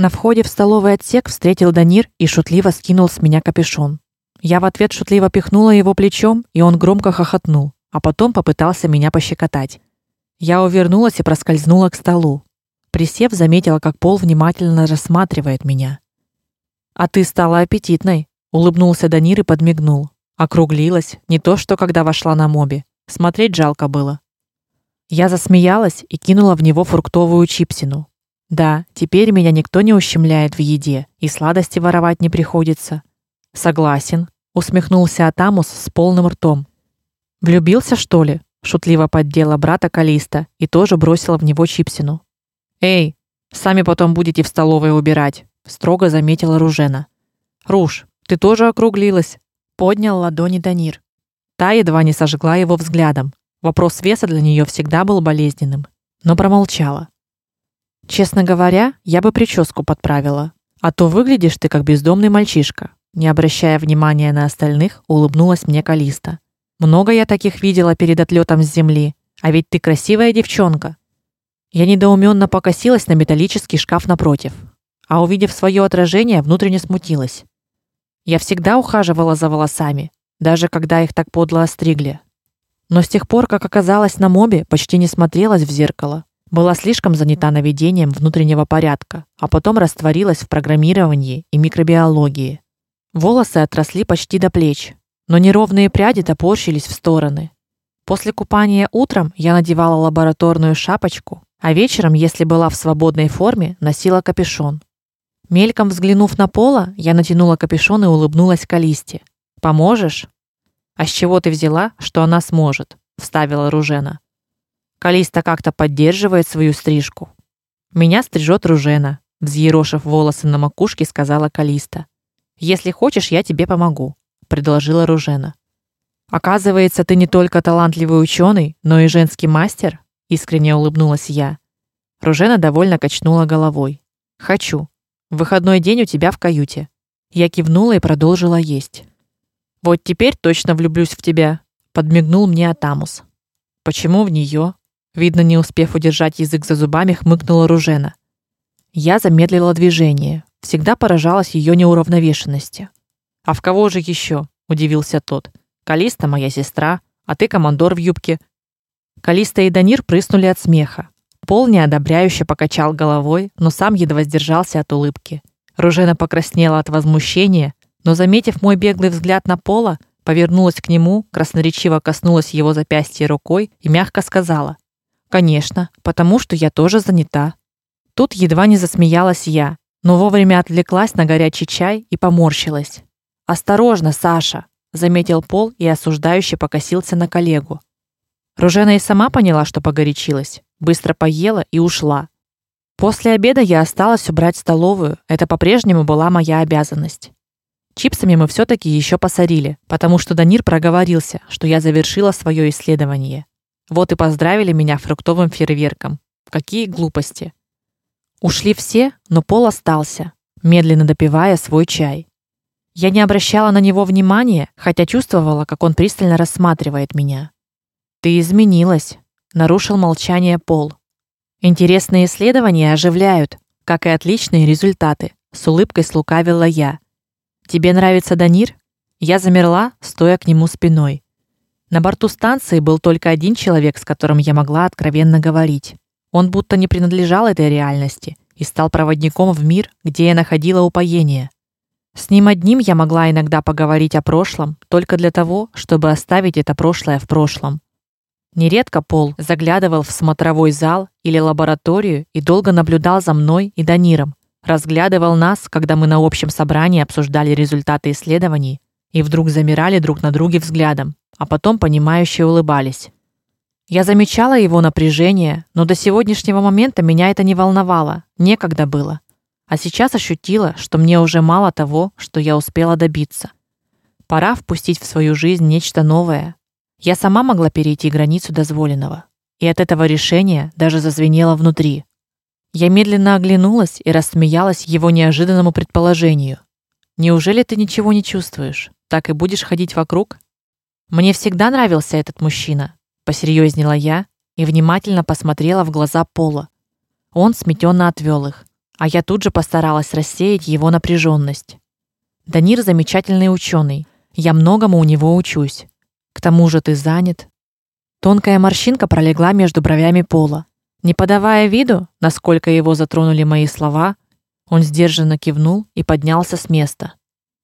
На входе в столовый отсек встретил Данир и шутливо скинул с меня капюшон. Я в ответ шутливо пихнула его плечом, и он громко хохотнул, а потом попытался меня пощекотать. Я увернулась и проскользнула к столу. Присев, заметила, как Пол внимательно рассматривает меня. А ты стала аппетитной, улыбнулся Данир и подмигнул. Округлилась, не то что когда вошла на моби. Смотреть жалко было. Я засмеялась и кинула в него фруктовую чипсину. Да, теперь меня никто не ущемляет в еде, и сладости воровать не приходится. Согласен, усмехнулся Атамус с полным ртом. Влюбился, что ли? шутливо поддела брата Калиста и тоже бросила в него чипсину. Эй, сами потом будете в столовой убирать, строго заметила Ружена. Руж, ты тоже округлилась, поднял ладони Данир. Та едва не сожгла его взглядом. Вопрос веса для нее всегда был болезненным, но промолчала. Честно говоря, я бы прическу подправила, а то выглядишь ты как бездомный мальчишка. Не обращая внимания на остальных, улыбнулась мне Калиста. Много я таких видела перед отлетом с земли, а ведь ты красивая девчонка. Я недоуменно покосилась на металлический шкаф напротив, а увидев свое отражение, внутренне смутилась. Я всегда ухаживала за волосами, даже когда их так подло остригли. Но с тех пор, как оказалась на мобе, почти не смотрелась в зеркало. Была слишком занята наведением внутреннего порядка, а потом растворилась в программировании и микробиологии. Волосы отросли почти до плеч, но неровные пряди топорщились в стороны. После купания утром я надевала лабораторную шапочку, а вечером, если была в свободной форме, носила капюшон. Мельком взглянув на Пола, я натянула капюшон и улыбнулась Калисте. Поможешь? А с чего ты взяла, что она сможет? вставила Ружена. Калиста как-то поддерживает свою стрижку. Меня стрижет Ружена, взъерошив волосы на макушке, сказала Калиста. Если хочешь, я тебе помогу, предложила Ружена. Оказывается, ты не только талантливый ученый, но и женский мастер, искренне улыбнулась я. Ружена довольно качнула головой. Хочу. В выходной день у тебя в каюте. Я кивнула и продолжила есть. Вот теперь точно влюблюсь в тебя, подмигнул мне Атамус. Почему в нее? Видно, не успев удержать язык за зубами, хмыкнула Ружена. Я замедлила движение, всегда поражалась ее неуравновешенности. А в кого же еще? удивился тот. Калиста моя сестра, а ты командор в юбке. Калиста и Данир прыснули от смеха. Пол неодобряюще покачал головой, но сам едва сдержался от улыбки. Ружена покраснела от возмущения, но заметив мой беглый взгляд на Пола, повернулась к нему, красноречиво коснулась его запястья рукой и мягко сказала: "Конечно, потому что я тоже занята". Тут едва не засмеялась я, но вовремя отвлеклась на горячий чай и поморщилась. "Осторожно, Саша", заметил Пол и осуждающе покосился на коллегу. Ружена и сама поняла, что погорячилась, быстро поела и ушла. После обеда я осталась убрать столовую, это по-прежнему была моя обязанность. Чипсами мы все таки еще посорили, потому что Данир проговорился, что я завершила свое исследование. Вот и поздравили меня фруктовым фейерверком. Какие глупости. Ушли все, но Пол остался, медленно допивая свой чай. Я не обращала на него внимания, хотя чувствовала, как он пристально рассматривает меня. Ты изменилась, нарушил молчание Пол. Интересные исследования оживляют, как и отличные результаты, с улыбкой слукавила я. Тебе нравится Данир? Я замерла, стоя к нему спиной. На борту станции был только один человек, с которым я могла откровенно говорить. Он будто не принадлежал этой реальности и стал проводником в мир, где я находила упоение. С ним одним я могла иногда поговорить о прошлом, только для того, чтобы оставить это прошлое в прошлом. Нередко Пол заглядывал в смотровой зал или лабораторию и долго наблюдал за мной и Даниром, разглядывал нас, когда мы на общем собрании обсуждали результаты исследований, и вдруг замирали друг на друге взглядом, а потом понимающе улыбались. Я замечала его напряжение, но до сегодняшнего момента меня это не волновало, некогда было. А сейчас ощутила, что мне уже мало того, что я успела добиться. Пора впустить в свою жизнь нечто новое. Я сама могла перейти границу дозволенного, и от этого решения даже зазвенело внутри. Я медленно оглянулась и рассмеялась его неожиданному предположению. Неужели ты ничего не чувствуешь? Так и будешь ходить вокруг? Мне всегда нравился этот мужчина, посерьезнела я и внимательно посмотрела в глаза Пола. Он сметенно отвел их. а я тут же постаралась рассеять его напряженность. Данир замечательный ученый. Я многому у него учусь. К тому же ты занят. Тонкая морщинка пролегла между бровями Пола. Не подавая виду, насколько его затронули мои слова, он сдержанно кивнул и поднялся с места.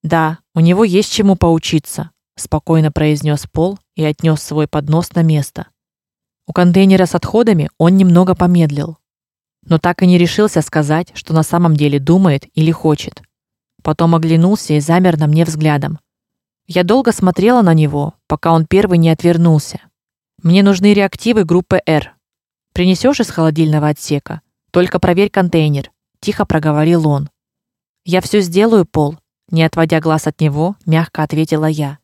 Да, у него есть чему поучиться, спокойно произнес Пол и отнес свой поднос на место. У контейнера с отходами он немного помедлил, но так и не решился сказать, что на самом деле думает или хочет. Потом оглянулся и замер на мне взглядом. Я долго смотрела на него, пока он первый не отвернулся. Мне нужны реактивы группы R. Принесешь из холодильного отсека? Только проверь контейнер, тихо проговорил он. Я все сделаю, Пол, не отводя глаз от него, мягко ответила я.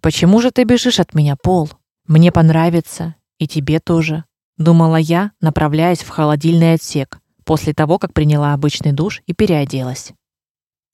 Почему же ты бежишь от меня, Пол? Мне понравится, и тебе тоже, думала я, направляясь в холодильный отсек после того, как приняла обычный душ и переоделась.